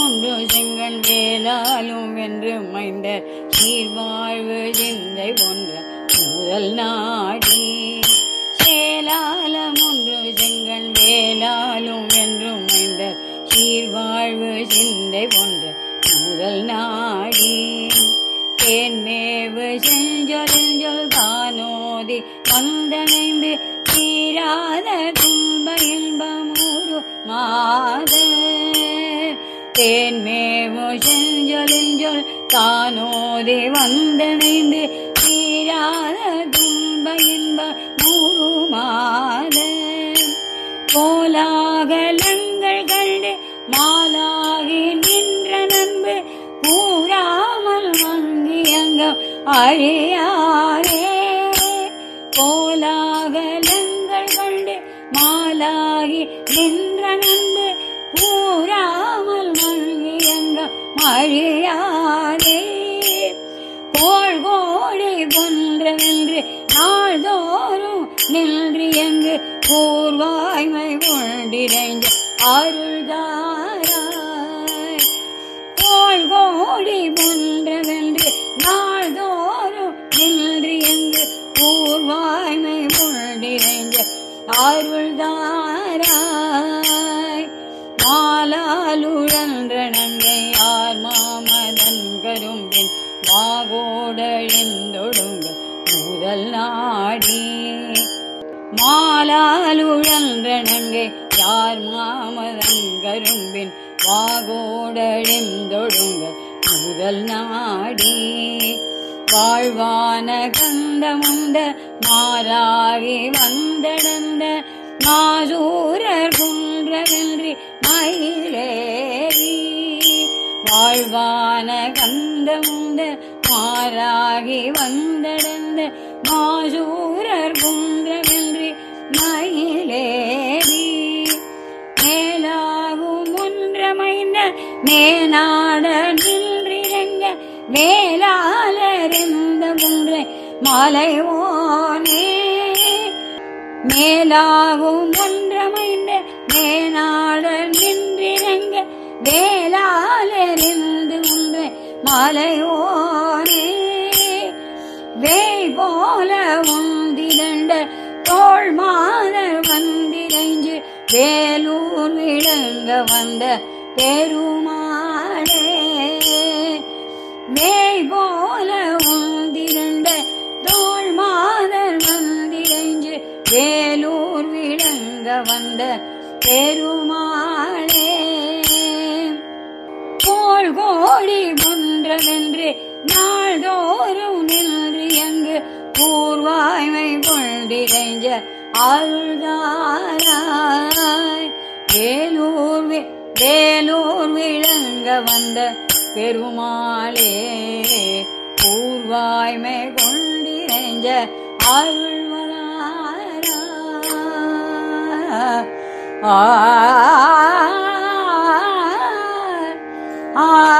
ஒன்று செங்கன் வேலாலும் என்று மைந்த சீர்வாழ்வு சிந்தை போன்ற முதல் நாடி. சேலாலம் ஒன்று செங்கன் வேலாலும் என்று மைந்த சீர்வாழ்வு சிந்தை போன்ற முதல் நாடி. தேன்மேவு செஞ்சொல் தானோதி வந்தனைந்து தீராத துன்ப இன்பமூரு மாதம் தேன்மேவு செஞ்சொல் தானோதி வந்தணைந்து தீராத துன்ப இன்ப மூரு மாத கோலாகலங்கள் கண்டு மாலாகி நின்ற நண்பு கூறாமல் மங்கியங்கம் அழியாரே கோலாகலங்கள் கண்டு மாலாகி நின்ற நண்பு மங்கியங்கம் போழ்கோழி கொன்றவென்று நாள்தோறும் நின்று எங்கு கூர்வாய்மை கொண்டிரைஞ்ச அருள்தாராய். போழ்கோழி கொன்றவென்று நாள்தோறும் நின்று எங்கு கூர்வாய்மை கொண்டிரைஞ்ச அருள்தாராய். மாலாலுழன்ற நன்றி கரும்பின் மாகோடழிந்தொடுங்க முதல் நாடி. மாலாலுழன்றனங்கை யார் மாமதன் கரும்பின் வாகோடழிந்தொடுங்க முதல் நாடி. வாழ்வான கந்தமுண்ட மாறாகி வந்தடந்த மாசூரர் குன்றவென்றி மயிலேறி. வாழ்வான கந்தமுந்த மாறாகி வந்தடந்த மாசூரர் குன்றமின்றி மயிலேறி. மேலாகும் ஒன்றமைந்த மேலாட நின்றிரங்க மேலாளரெந்த முன்றை மலைவோனே. மேலாகும் ஒன்றமைந்த மேலா நின்றிரங்க உண்மை முன்றை வேய் போல உந்திரண்ட தோல் மாதர் வந்திரைஞ்சு வேலூர் விளங்க வந்த பெருமாளே. மேய் போல உந்திரண்ட தோல் மாதர் வந்திரைஞ்சு வேலூர் விளங்க வந்த பெருமாளே. நாள் கோடி ஒன்றவென்று நாள்தோறும் நின்று எங்கு பூர்வாய்மை கொண்டிரைஞ்ச அருள்தாராய். வேலூர் வேலூர் விளங்க வந்த பெருமாளே பூர்வாய்மை கொண்டிரைஞ்ச அருள்வதாரா ஆ Ah.